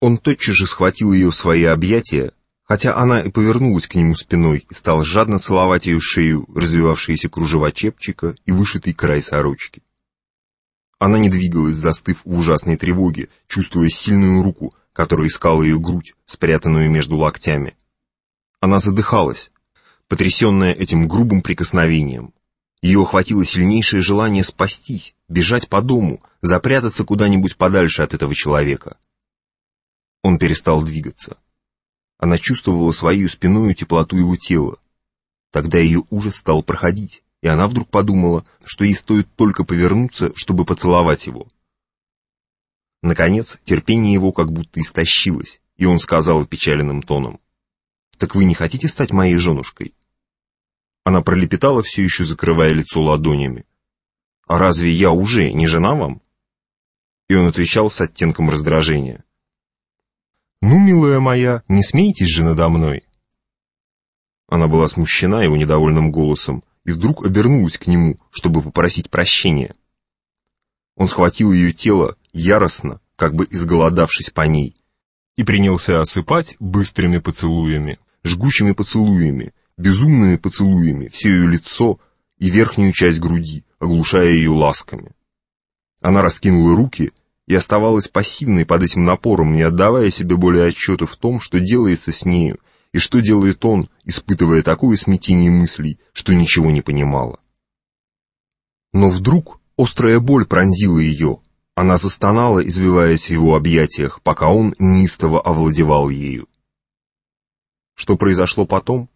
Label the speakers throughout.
Speaker 1: Он тотчас же схватил ее в свои объятия, хотя она и повернулась к нему спиной и стал жадно целовать ее шею, развивавшиеся кружева чепчика и вышитый край сорочки. Она не двигалась, застыв в ужасной тревоге, чувствуя сильную руку, которая искала ее грудь, спрятанную между локтями. Она задыхалась, потрясенная этим грубым прикосновением. Ее охватило сильнейшее желание спастись, бежать по дому, запрятаться куда-нибудь подальше от этого человека. Он перестал двигаться. Она чувствовала свою спиной теплоту его тела. Тогда ее ужас стал проходить, и она вдруг подумала, что ей стоит только повернуться, чтобы поцеловать его. Наконец, терпение его как будто истощилось, и он сказал печаленным тоном, «Так вы не хотите стать моей женушкой?» Она пролепетала, все еще закрывая лицо ладонями. «А разве я уже не жена вам?» И он отвечал с оттенком раздражения. «Ну, милая моя, не смейтесь же надо мной!» Она была смущена его недовольным голосом и вдруг обернулась к нему, чтобы попросить прощения. Он схватил ее тело яростно, как бы изголодавшись по ней, и принялся осыпать быстрыми поцелуями, жгучими поцелуями, безумными поцелуями все ее лицо и верхнюю часть груди, оглушая ее ласками. Она раскинула руки и оставалась пассивной под этим напором, не отдавая себе более отчета в том, что делается с нею, и что делает он, испытывая такое смятение мыслей, что ничего не понимала. Но вдруг острая боль пронзила ее, она застонала, извиваясь в его объятиях, пока он неистово овладевал ею. Что произошло потом?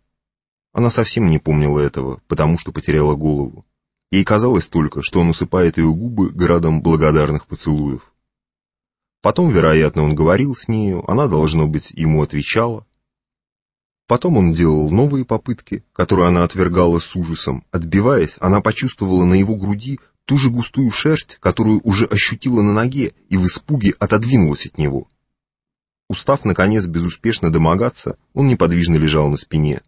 Speaker 1: Она совсем не помнила этого, потому что потеряла голову. Ей казалось только, что он усыпает ее губы градом благодарных поцелуев. Потом, вероятно, он говорил с нею, она, должно быть, ему отвечала. Потом он делал новые попытки, которые она отвергала с ужасом. Отбиваясь, она почувствовала на его груди ту же густую шерсть, которую уже ощутила на ноге, и в испуге отодвинулась от него. Устав, наконец, безуспешно домогаться, он неподвижно лежал на спине.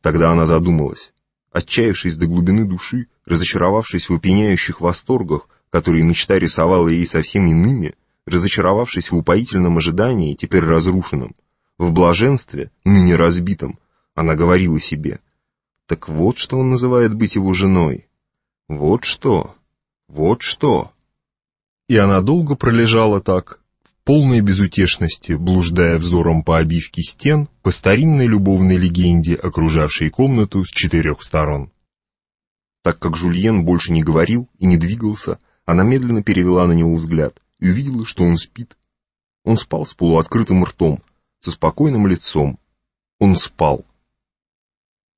Speaker 1: Тогда она задумалась. Отчаявшись до глубины души, разочаровавшись в опьяняющих восторгах, которые мечта рисовала ей совсем иными, разочаровавшись в упоительном ожидании, теперь разрушенном, в блаженстве, ныне разбитом, она говорила себе, «Так вот, что он называет быть его женой. Вот что, вот что». И она долго пролежала так, полной безутешности, блуждая взором по обивке стен, по старинной любовной легенде, окружавшей комнату с четырех сторон. Так как Жульен больше не говорил и не двигался, она медленно перевела на него взгляд и увидела, что он спит. Он спал с полуоткрытым ртом, со спокойным лицом. Он спал.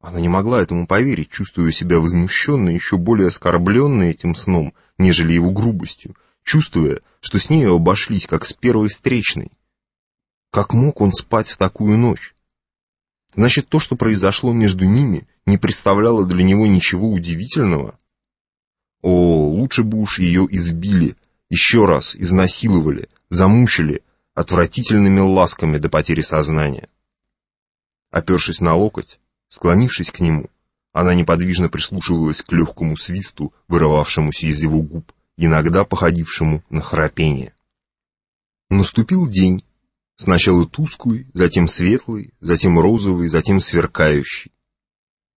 Speaker 1: Она не могла этому поверить, чувствуя себя возмущенной, еще более оскорбленной этим сном, нежели его грубостью, чувствуя, что с нею обошлись, как с первой встречной. Как мог он спать в такую ночь? Значит, то, что произошло между ними, не представляло для него ничего удивительного? О, лучше бы уж ее избили, еще раз изнасиловали, замучили отвратительными ласками до потери сознания. Опершись на локоть, склонившись к нему, она неподвижно прислушивалась к легкому свисту, вырывавшемуся из его губ, иногда походившему на храпение. Наступил день, сначала тусклый, затем светлый, затем розовый, затем сверкающий.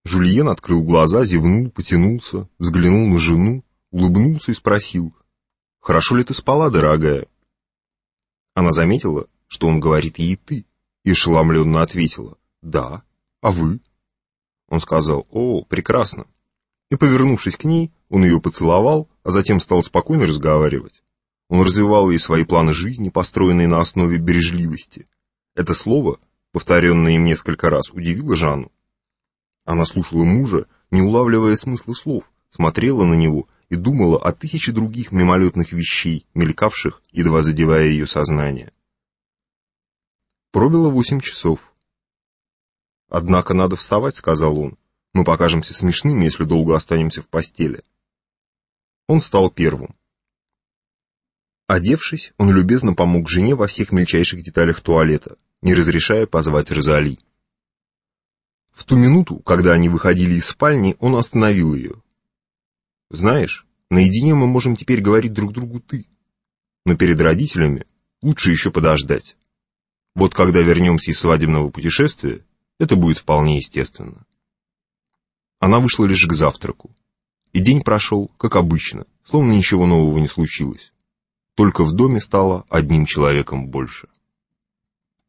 Speaker 1: Жульен открыл глаза, зевнул, потянулся, взглянул на жену, улыбнулся и спросил, «Хорошо ли ты спала, дорогая?» Она заметила, что он говорит ей «ты», и ошеломленно ответила, «Да, а вы?» Он сказал, «О, прекрасно» и, повернувшись к ней, он ее поцеловал, а затем стал спокойно разговаривать. Он развивал ей свои планы жизни, построенные на основе бережливости. Это слово, повторенное им несколько раз, удивило Жанну. Она слушала мужа, не улавливая смысла слов, смотрела на него и думала о тысяче других мимолетных вещей, мелькавших, едва задевая ее сознание. Пробило восемь часов. «Однако надо вставать», — сказал он. Мы покажемся смешными, если долго останемся в постели. Он стал первым. Одевшись, он любезно помог жене во всех мельчайших деталях туалета, не разрешая позвать Розали. В ту минуту, когда они выходили из спальни, он остановил ее. «Знаешь, наедине мы можем теперь говорить друг другу «ты», но перед родителями Лучше еще подождать. Вот когда вернемся из свадебного путешествия, это будет вполне естественно. Она вышла лишь к завтраку. И день прошел, как обычно, словно ничего нового не случилось. Только в доме стало одним человеком больше.